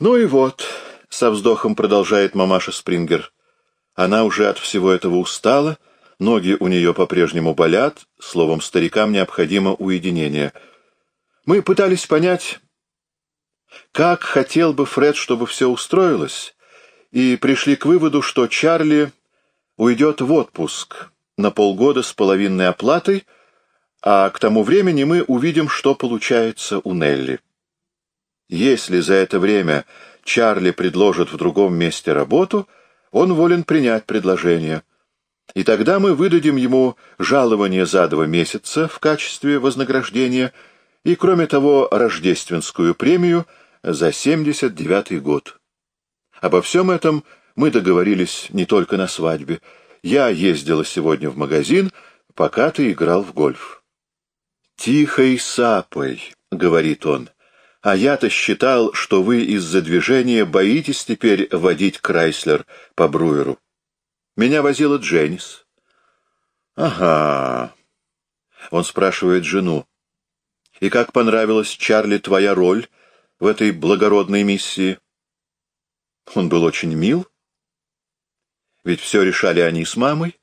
Ну и вот, со вздохом продолжает мамаша Спрингер. Она уже от всего этого устала, ноги у нее по-прежнему болят, словом, старикам необходимо уединение. Мы пытались понять, как хотел бы Фред, чтобы все устроилось, и пришли к выводу, что Чарли уйдет в отпуск на полгода с половинной оплатой, а к тому времени мы увидим, что получается у Нелли. Если за это время Чарли предложит в другом месте работу, он волен принять предложение. И тогда мы выдадим ему жалование за два месяца в качестве вознаграждения и, кроме того, рождественскую премию за 79-й год. Обо всем этом мы договорились не только на свадьбе. Я ездила сегодня в магазин, пока ты играл в гольф. «Тихой сапой», — говорит он, — «а я-то считал, что вы из-за движения боитесь теперь водить Крайслер по Бруеру. Меня возила Дженнис». «Ага», — он спрашивает жену, — «и как понравилась Чарли твоя роль в этой благородной миссии?» Он был очень мил, ведь все решали они с мамой.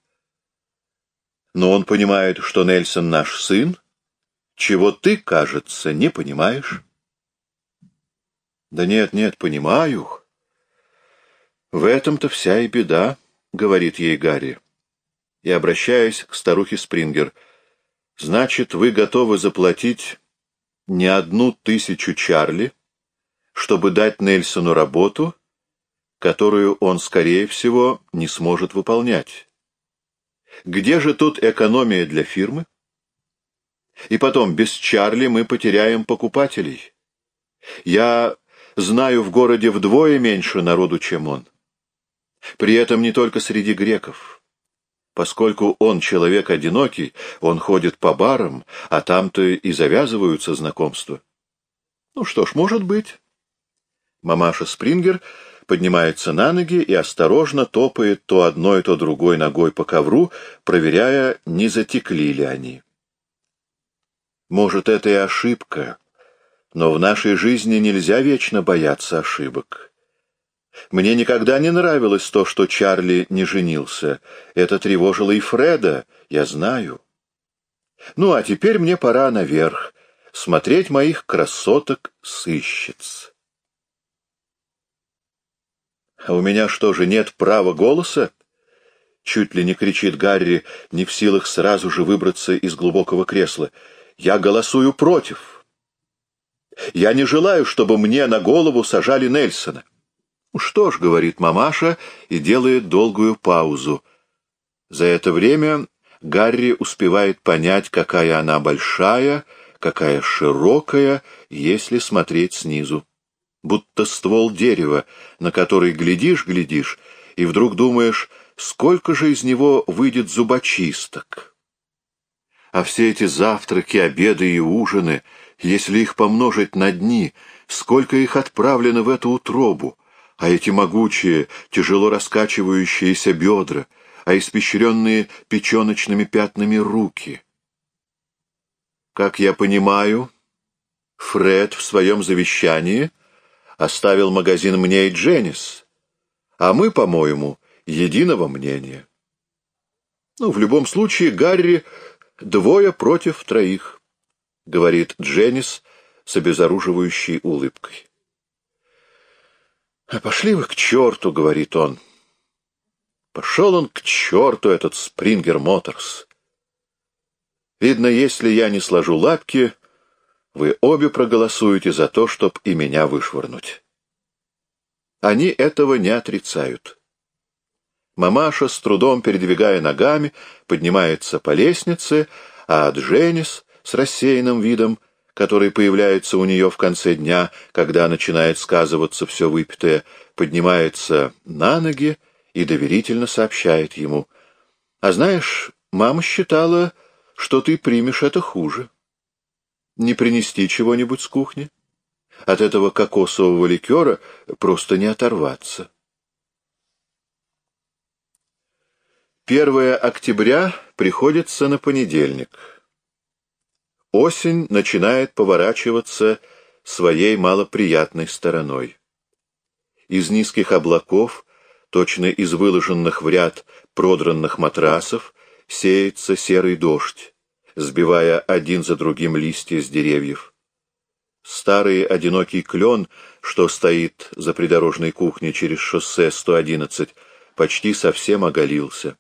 Но он понимает, что Нельсон наш сын, чего ты, кажется, не понимаешь. Да нет, нет, понимаю. В этом-то вся и беда, говорит ей Гарри. И, обращаясь к старухе Спрингер, значит, вы готовы заплатить не одну тысячу Чарли, чтобы дать Нельсону работу, которую он, скорее всего, не сможет выполнять. Где же тут экономия для фирмы? И потом, без Чарли мы потеряем покупателей. Я знаю в городе вдвое меньше народу, чем он. При этом не только среди греков. Поскольку он человек одинокий, он ходит по барам, а там-то и завязываются знакомства. Ну что ж, может быть. Мамаша Спрингер поднимается на ноги и осторожно топает то одной, то другой ногой по ковру, проверяя, не затекли ли они. Может, это и ошибка, но в нашей жизни нельзя вечно бояться ошибок. Мне никогда не нравилось то, что Чарли не женился. Это тревожило и Фреда, я знаю. Ну, а теперь мне пора наверх, смотреть моих красоток-сыщиц. А у меня что же, нет права голоса? Чуть ли не кричит Гарри, не в силах сразу же выбраться из глубокого кресла. Я голосую против. Я не желаю, чтобы мне на голову сажали Нельсона. «Ну что ж», — говорит мамаша и делает долгую паузу. За это время Гарри успевает понять, какая она большая, какая широкая, если смотреть снизу. Будто ствол дерева, на который глядишь-глядишь, и вдруг думаешь, сколько же из него выйдет зубочисток. А все эти завтраки, обеды и ужины, если их помножить на дни, сколько их отправлено в эту утробу, а эти могучие, тяжело раскачивающиеся бедра, а испещренные печеночными пятнами руки. Как я понимаю, Фред в своем завещании оставил магазин мне и Дженнис, а мы, по-моему, единого мнения. Ну, в любом случае, Гарри Двое против троих, — говорит Дженнис с обезоруживающей улыбкой. — А пошли вы к черту, — говорит он. Пошел он к черту, этот Спрингер Моторс. Видно, если я не сложу лапки, вы обе проголосуете за то, чтоб и меня вышвырнуть. Они этого не отрицают. Мамаша, с трудом передвигая ногами, поднимается по лестнице, а Дженнис с рассеянным видом, который появляется у нее в конце дня, когда начинает сказываться все выпитое, поднимается на ноги и доверительно сообщает ему. «А знаешь, мама считала, что ты примешь это хуже. Не принести чего-нибудь с кухни? От этого кокосового ликера просто не оторваться». 1 октября приходится на понедельник. Осень начинает поворачиваться своей малоприятной стороной. Из низких облаков, точно из выложенных в ряд продранных матрасов, сеется серый дождь, сбивая один за другим листья с деревьев. Старый одинокий клен, что стоит за придорожной кухней через шоссе 111, почти совсем оголился.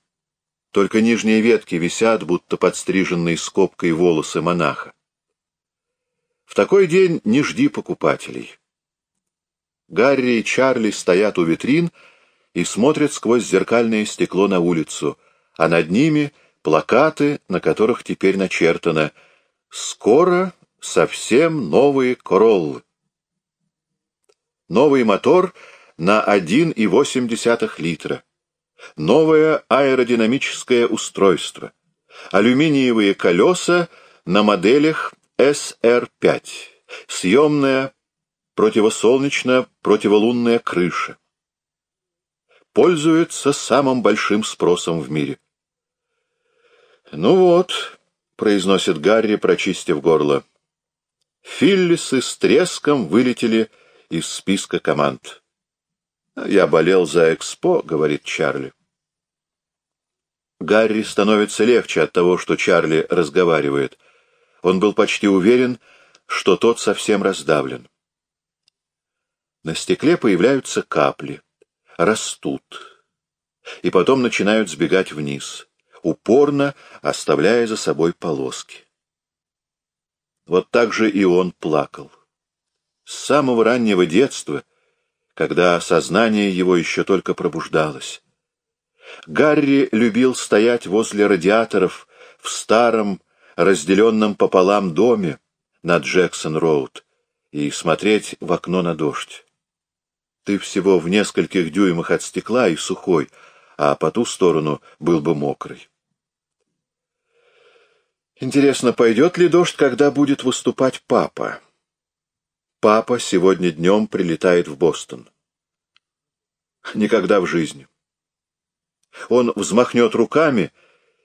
Только нижние ветки висят, будто подстриженные скобкой волосы монаха. В такой день не жди покупателей. Гарри и Чарли стоят у витрин и смотрят сквозь зеркальное стекло на улицу, а над ними плакаты, на которых теперь начертано «Скоро совсем новые Короллы». Новый мотор на 1,8 литра. Новое аэродинамическое устройство. Алюминиевые колеса на моделях СР-5. Съемная противосолнечно-противолунная крыша. Пользуется самым большим спросом в мире. «Ну вот», — произносит Гарри, прочистив горло, — «Филлисы с треском вылетели из списка команд». «Я болел за Экспо», — говорит Чарли. Гарри становится легче от того, что Чарли разговаривает. Он был почти уверен, что тот совсем раздавлен. На стекле появляются капли, растут, и потом начинают сбегать вниз, упорно оставляя за собой полоски. Вот так же и он плакал. С самого раннего детства — когда сознание его еще только пробуждалось. Гарри любил стоять возле радиаторов в старом, разделенном пополам доме на Джексон-Роуд и смотреть в окно на дождь. Ты всего в нескольких дюймах от стекла и сухой, а по ту сторону был бы мокрый. Интересно, пойдет ли дождь, когда будет выступать папа? Папа сегодня днем прилетает в Бостон. Никогда в жизни. Он взмахнет руками,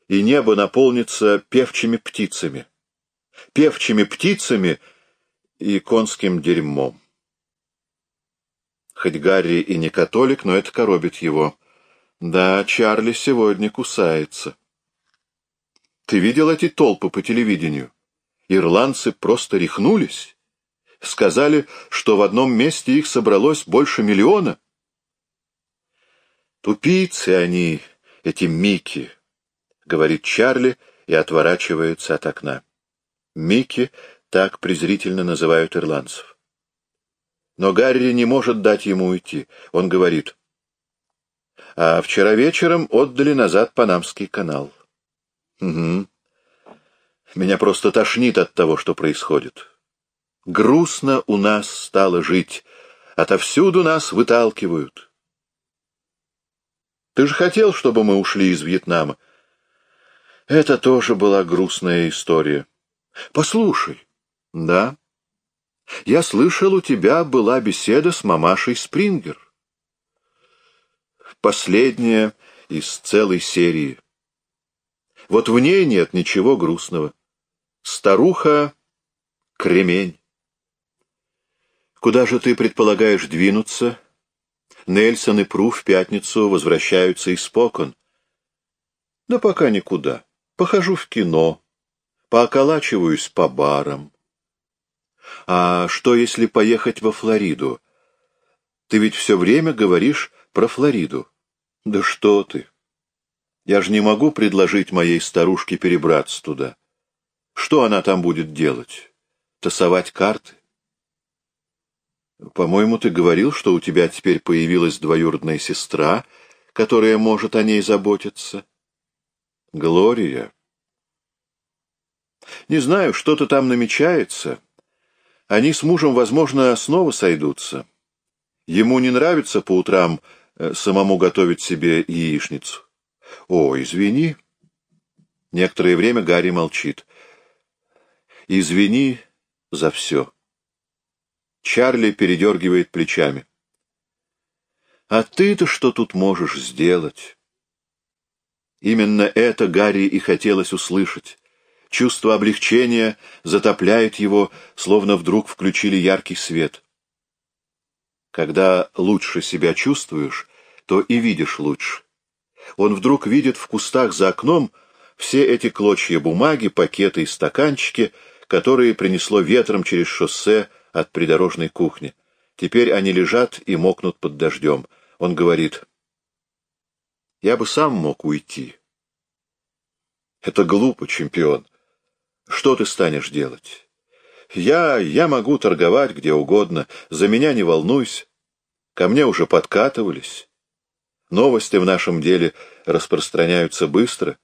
и небо наполнится певчими птицами. Певчими птицами и конским дерьмом. Хоть Гарри и не католик, но это коробит его. Да, Чарли сегодня кусается. Ты видел эти толпы по телевидению? Ирландцы просто рехнулись. Сказали, что в одном месте их собралось больше миллиона. Тупицы они, эти Мики, — говорит Чарли и отворачивается от окна. Мики так презрительно называют ирландцев. Но Гарри не может дать ему уйти. Он говорит, а вчера вечером отдали назад Панамский канал. Угу. Меня просто тошнит от того, что происходит. Грустно у нас стало жить. Отовсюду нас выталкивают. Ты же хотел, чтобы мы ушли из Вьетнама? Это тоже была грустная история. Послушай. Да. Я слышал, у тебя была беседа с мамашей Спрингер. Последняя из целой серии. Вот в ней нет ничего грустного. Старуха — кремень. Куда же ты предполагаешь двинуться? Нельсон и Пру в пятницу возвращаются из Покон. Да пока никуда. Похожу в кино, пооколачиваюсь по барам. А что, если поехать во Флориду? Ты ведь все время говоришь про Флориду. Да что ты! Я же не могу предложить моей старушке перебраться туда. Что она там будет делать? Тасовать карты? По-моему, ты говорил, что у тебя теперь появилась двоюродная сестра, которая может о ней заботиться. Глория. Не знаю, что-то там намечается. Они с мужем, возможно, снова сойдутся. Ему не нравится по утрам э, самому готовить себе яичницу. О, извини. Некоторое время Гарри молчит. Извини за все. Чарли передергивает плечами. «А ты-то что тут можешь сделать?» Именно это Гарри и хотелось услышать. Чувство облегчения затопляет его, словно вдруг включили яркий свет. Когда лучше себя чувствуешь, то и видишь лучше. Он вдруг видит в кустах за окном все эти клочья бумаги, пакеты и стаканчики, которые принесло ветром через шоссе от придорожной кухни. Теперь они лежат и мокнут под дождем. Он говорит, «Я бы сам мог уйти». Это глупо, чемпион. Что ты станешь делать? Я, я могу торговать где угодно, за меня не волнуйся. Ко мне уже подкатывались. Новости в нашем деле распространяются быстро.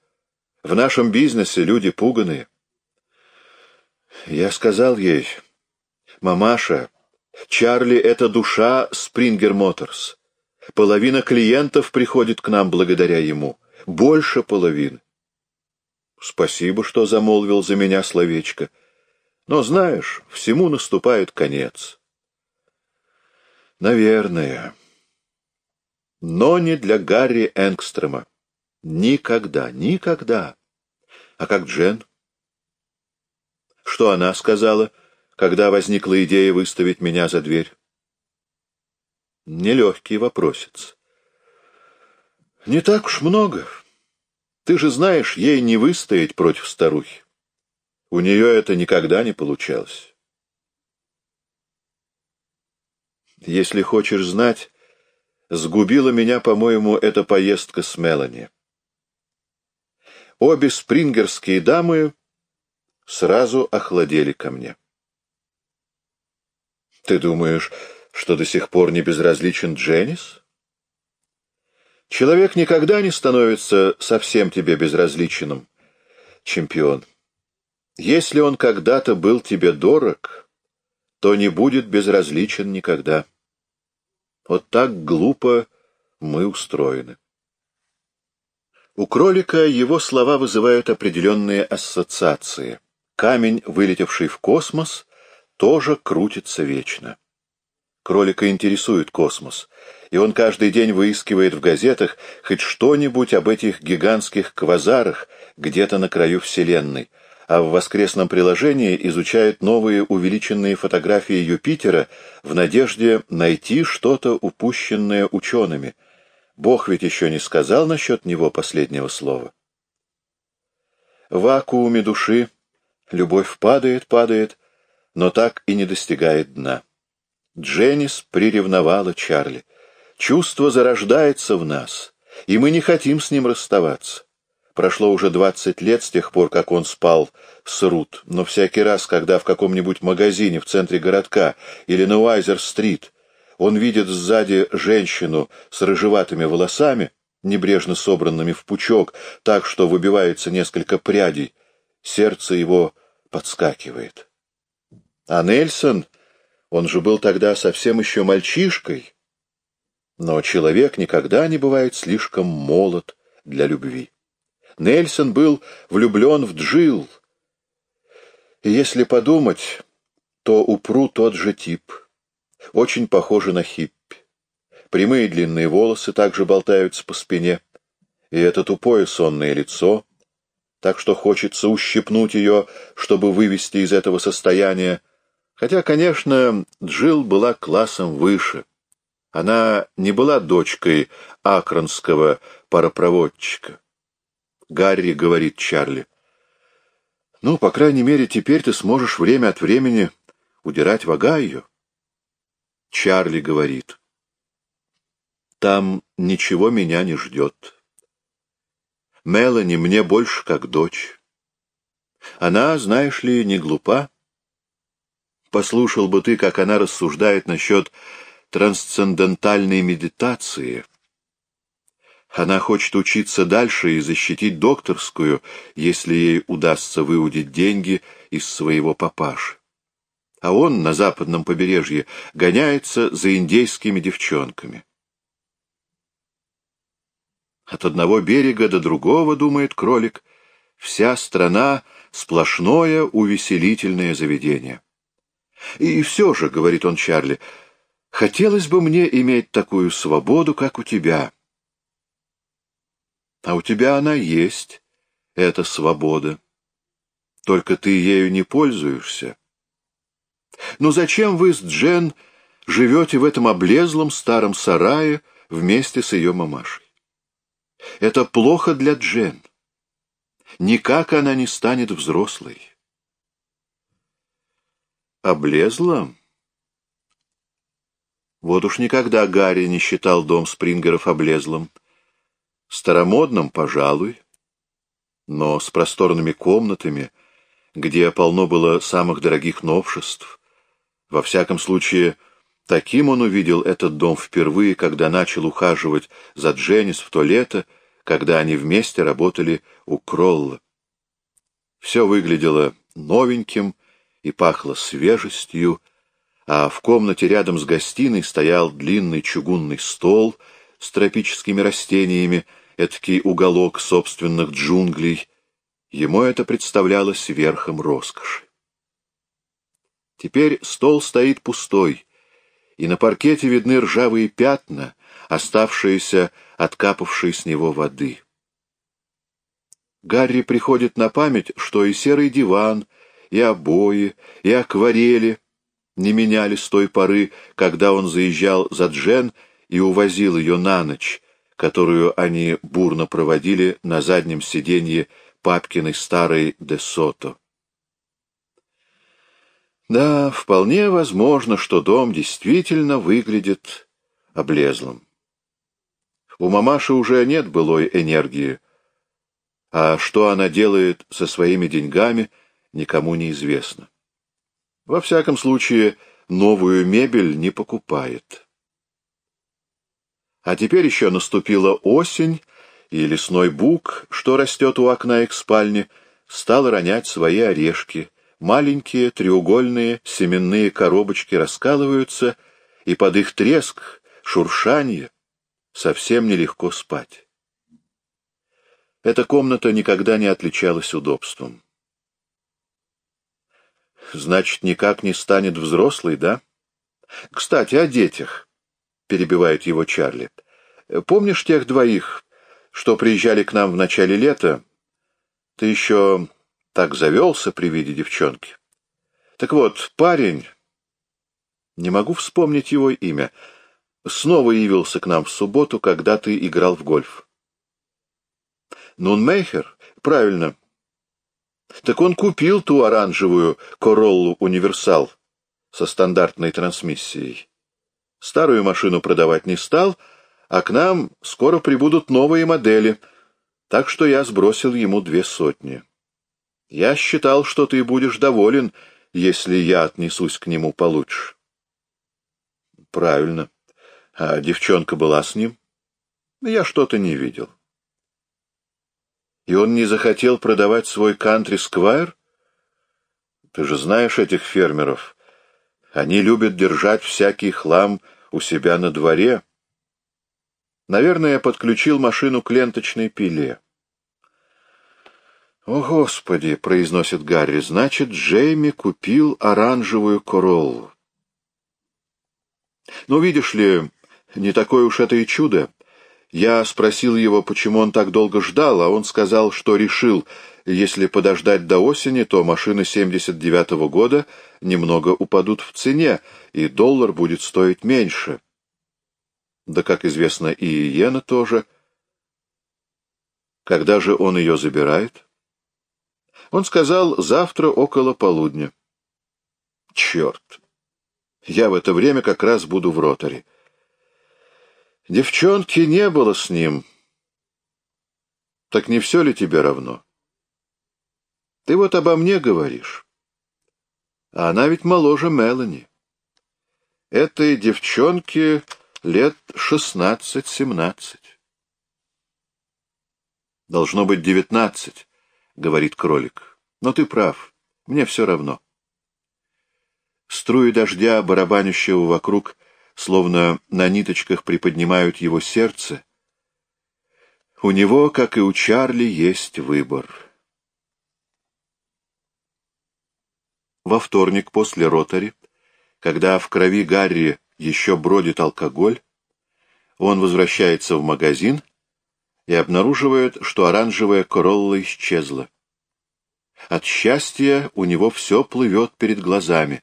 В нашем бизнесе люди пуганые. Я сказал ей, «Мамаша, Чарли — это душа Спрингер Моторс. Половина клиентов приходит к нам благодаря ему. Больше половины. Спасибо, что замолвил за меня словечко. Но, знаешь, всему наступает конец. Наверное. Но не для Гарри Энгстрема. Никогда, никогда. А как Джен? Что она сказала, когда возникла идея выставить меня за дверь? Нелегкий вопросец. Не так уж много. Ты же знаешь, ей не выстоять против старухи. У нее это никогда не получалось. Если хочешь знать, сгубила меня, по-моему, эта поездка с Мелани. Обе спрингерские дамы сразу охладели ко мне. Ты думаешь, что до сих пор не безразличен Дженнис? Человек никогда не становится совсем тебе безразличным, чемпион. Если он когда-то был тебе дорог, то не будет безразличен никогда. Вот так глупо мы устроены. У кролика его слова вызывают определенные ассоциации. Камень, вылетевший в космос, тоже крутится вечно. Кролика интересует космос, и он каждый день выискивает в газетах хоть что-нибудь об этих гигантских квазарах где-то на краю Вселенной, а в воскресном приложении изучает новые увеличенные фотографии Юпитера в надежде найти что-то упущенное учеными. Бог ведь еще не сказал насчет него последнего слова. В вакууме души любовь падает, падает, но так и не достигает дна. Дженнис приревновала Чарли. Чувство зарождается в нас, и мы не хотим с ним расставаться. Прошло уже двадцать лет с тех пор, как он спал с Рут, но всякий раз, когда в каком-нибудь магазине в центре городка или на Уайзер-стрит он видит сзади женщину с рыжеватыми волосами, небрежно собранными в пучок, так что выбивается несколько прядей, сердце его подскакивает. А Нельсон он же был тогда совсем еще мальчишкой. Но человек никогда не бывает слишком молод для любви. Нельсон был влюблен в Джил. И если подумать, то у Пру тот же тип. Очень похожи на хиппи. Прямые длинные волосы также болтаются по спине. И это тупое сонное лицо, так что хочется ущипнуть ее, чтобы вывести из этого состояния, Хотя, конечно, Джилл была классом выше. Она не была дочкой акронского паропроводчика. Гарри говорит Чарли. «Ну, по крайней мере, теперь ты сможешь время от времени удирать в Огайо». Чарли говорит. «Там ничего меня не ждет. Мелани мне больше как дочь. Она, знаешь ли, не глупа. Послушал бы ты, как она рассуждает насчет трансцендентальной медитации. Она хочет учиться дальше и защитить докторскую, если ей удастся выудить деньги из своего папаши. А он на западном побережье гоняется за индейскими девчонками. От одного берега до другого, думает кролик, вся страна — сплошное увеселительное заведение. И все же, — говорит он Чарли, — хотелось бы мне иметь такую свободу, как у тебя. А у тебя она есть, эта свобода. Только ты ею не пользуешься. Ну зачем вы с Джен живете в этом облезлом старом сарае вместе с ее мамашей. Это плохо для Джен. Никак она не станет взрослой. Облезла? Вот уж никогда Гарри не считал дом Спрингеров облезлым. Старомодным, пожалуй, но с просторными комнатами, где полно было самых дорогих новшеств. Во всяком случае, таким он увидел этот дом впервые, когда начал ухаживать за Дженнис в то лето, когда они вместе работали у Кролла. Все выглядело новеньким и пахло свежестью, а в комнате рядом с гостиной стоял длинный чугунный стол с тропическими растениями, эдакий уголок собственных джунглей. Ему это представлялось верхом роскоши. Теперь стол стоит пустой, и на паркете видны ржавые пятна, оставшиеся от капавшей с него воды. Гарри приходит на память, что и серый диван, и обои, и акварели не меняли с той поры, когда он заезжал за Джен и увозил ее на ночь, которую они бурно проводили на заднем сиденье папкиной старой Де Сото. Да, вполне возможно, что дом действительно выглядит облезлым. У мамаши уже нет былой энергии, а что она делает со своими деньгами, никому не известно. Во всяком случае, новую мебель не покупает. А теперь еще наступила осень, и лесной бук, что растет у окна их спальни, стал ронять свои орешки. Маленькие треугольные семенные коробочки раскалываются, и под их треск, шуршанье, совсем нелегко спать. Эта комната никогда не отличалась удобством. Значит, никак не станет взрослой, да? Кстати, о детях, — перебивает его Чарли. Помнишь тех двоих, что приезжали к нам в начале лета? Ты еще так завелся при виде девчонки. Так вот, парень, не могу вспомнить его имя, снова явился к нам в субботу, когда ты играл в гольф. Нунмейхер? Правильно. Так он купил ту оранжевую Короллу Универсал со стандартной трансмиссией. Старую машину продавать не стал, а к нам скоро прибудут новые модели, так что я сбросил ему две сотни. Я считал, что ты будешь доволен, если я отнесусь к нему получше. Правильно. А девчонка была с ним? Я что-то не видел. И он не захотел продавать свой кантри-сквайр? Ты же знаешь этих фермеров. Они любят держать всякий хлам у себя на дворе. Наверное, подключил машину к ленточной пиле. «О, Господи!» — произносит Гарри. «Значит, Джейми купил оранжевую короллу». «Ну, видишь ли, не такое уж это и чудо. Я спросил его, почему он так долго ждал, а он сказал, что решил, если подождать до осени, то машины 79-го года немного упадут в цене, и доллар будет стоить меньше. Да, как известно, и иена тоже. Когда же он ее забирает? Он сказал, завтра около полудня. Черт! Я в это время как раз буду в роторе. Девчонки не было с ним. Так не все ли тебе равно? Ты вот обо мне говоришь. А она ведь моложе Мелани. Этой девчонке лет шестнадцать-семнадцать. Должно быть девятнадцать, — говорит кролик. Но ты прав, мне все равно. Струи дождя, барабанящего вокруг, словно на ниточках приподнимают его сердце. У него, как и у Чарли, есть выбор. Во вторник после ротари, когда в крови Гарри еще бродит алкоголь, он возвращается в магазин и обнаруживает, что оранжевая королла исчезла. От счастья у него все плывет перед глазами.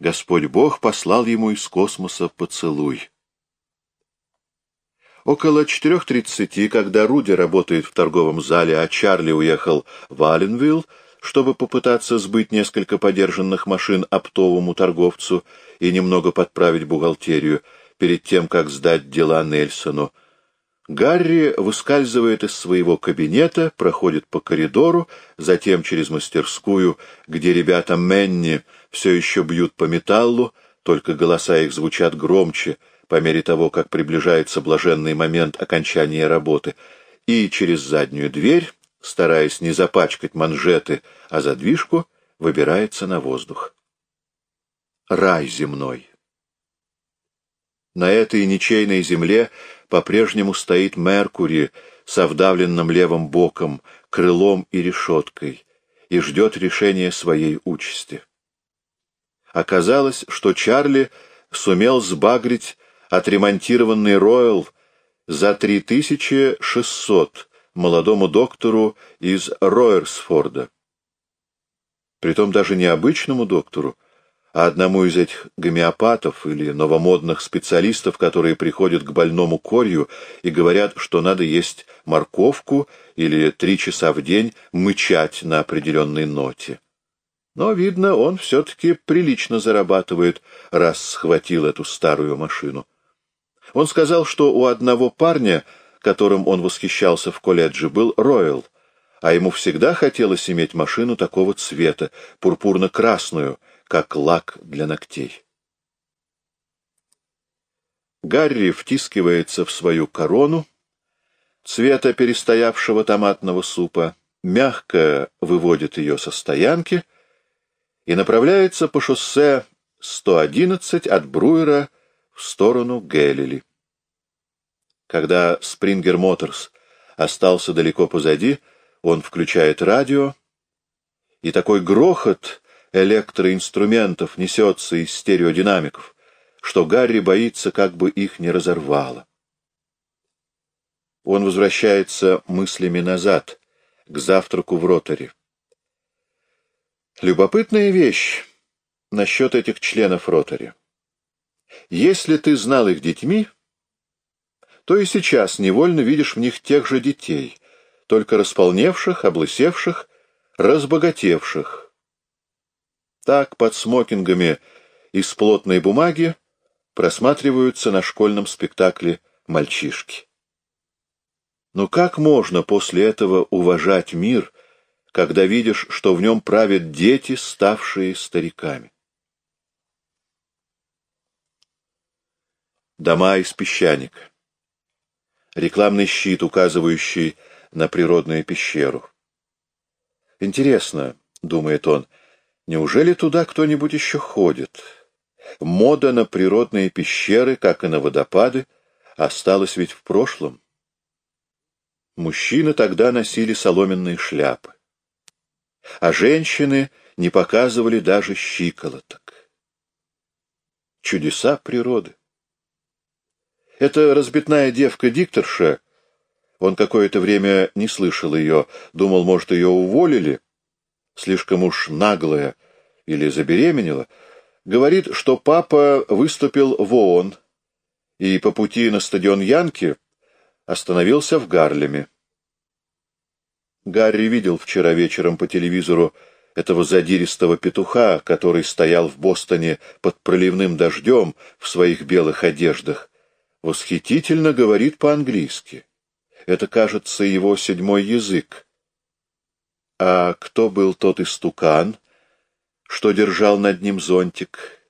Господь Бог послал ему из космоса поцелуй. Около 4.30, когда Руди работает в торговом зале, а Чарли уехал в Аленвилл, чтобы попытаться сбыть несколько подержанных машин оптовому торговцу и немного подправить бухгалтерию перед тем, как сдать дела Нельсону, Гарри выскальзывает из своего кабинета, проходит по коридору, затем через мастерскую, где ребята Менни все еще бьют по металлу, только голоса их звучат громче по мере того, как приближается блаженный момент окончания работы, и через заднюю дверь, стараясь не запачкать манжеты, а задвижку, выбирается на воздух. Рай земной. На этой ничейной земле по-прежнему стоит Меркури со вдавленным левым боком, крылом и решеткой и ждет решения своей участи. Оказалось, что Чарли сумел сбагрить отремонтированный Ройл за 3600 молодому доктору из Ройерсфорда. Притом даже не обычному доктору, а одному из этих гомеопатов или новомодных специалистов, которые приходят к больному корью и говорят, что надо есть морковку или три часа в день мычать на определенной ноте. Но, видно, он все-таки прилично зарабатывает, раз схватил эту старую машину. Он сказал, что у одного парня, которым он восхищался в колледже, был Ройл, а ему всегда хотелось иметь машину такого цвета, пурпурно-красную — как лак для ногтей. Гарри втискивается в свою корону цвета перестоявшего томатного супа, мягко выводит ее со стоянки и направляется по шоссе 111 от Бруера в сторону Геллили. Когда Спрингер Моторс остался далеко позади, он включает радио, и такой грохот электроинструментов несется из стереодинамиков, что Гарри боится, как бы их не разорвало. Он возвращается мыслями назад, к завтраку в роторе. Любопытная вещь насчет этих членов ротори. Если ты знал их детьми, то и сейчас невольно видишь в них тех же детей, только располневших, облысевших, разбогатевших, так под смокингами из плотной бумаги просматриваются на школьном спектакле мальчишки. Но как можно после этого уважать мир, когда видишь, что в нем правят дети, ставшие стариками? Дома из песчаника. Рекламный щит, указывающий на природную пещеру. Интересно, — думает он, — Неужели туда кто-нибудь еще ходит? Мода на природные пещеры, как и на водопады, осталась ведь в прошлом. Мужчины тогда носили соломенные шляпы, а женщины не показывали даже щиколоток. Чудеса природы. Эта разбитная девка-дикторша, он какое-то время не слышал ее, думал, может, ее уволили, слишком уж наглая или забеременела, говорит, что папа выступил в ООН и по пути на стадион Янки остановился в Гарлеме. Гарри видел вчера вечером по телевизору этого задиристого петуха, который стоял в Бостоне под проливным дождем в своих белых одеждах. Восхитительно говорит по-английски. Это, кажется, его седьмой язык. А кто был тот истукан, что держал над ним зонтик?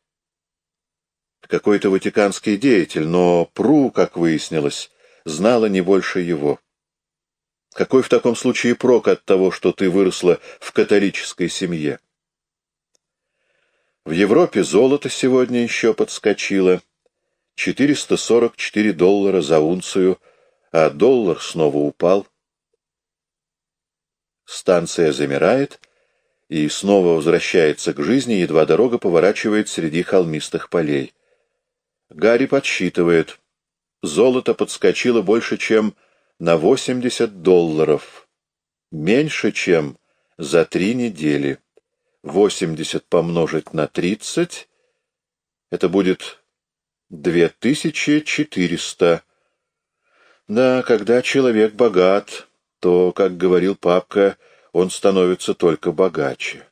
Какой-то ватиканский деятель, но Пру, как выяснилось, знала не больше его. Какой в таком случае прок от того, что ты выросла в католической семье? В Европе золото сегодня еще подскочило. 444 доллара за унцию, а доллар снова упал. Станция замирает и снова возвращается к жизни, едва дорога поворачивает среди холмистых полей. Гарри подсчитывает. Золото подскочило больше, чем на 80 долларов. Меньше, чем за три недели. 80 помножить на 30 Это будет две тысячи четыреста. Да, когда человек богат, то, как говорил папка, он становится только богаче.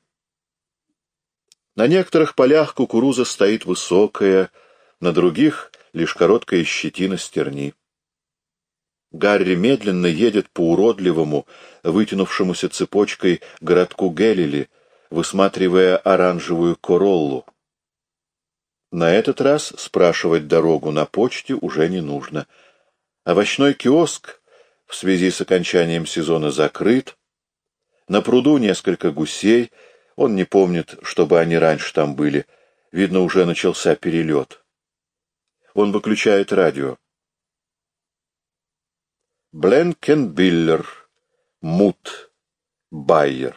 На некоторых полях кукуруза стоит высокая, на других — лишь короткая щетина стерни. Гарри медленно едет по уродливому, вытянувшемуся цепочкой городку Гелили, высматривая оранжевую короллу. На этот раз спрашивать дорогу на почте уже не нужно. Овощной киоск в связи с окончанием сезона закрыт. На пруду несколько гусей — он не помнит, чтобы они раньше там были. Видно, уже начался перелет. Он выключает радио. Бленкенбиллер, Мут, Байер.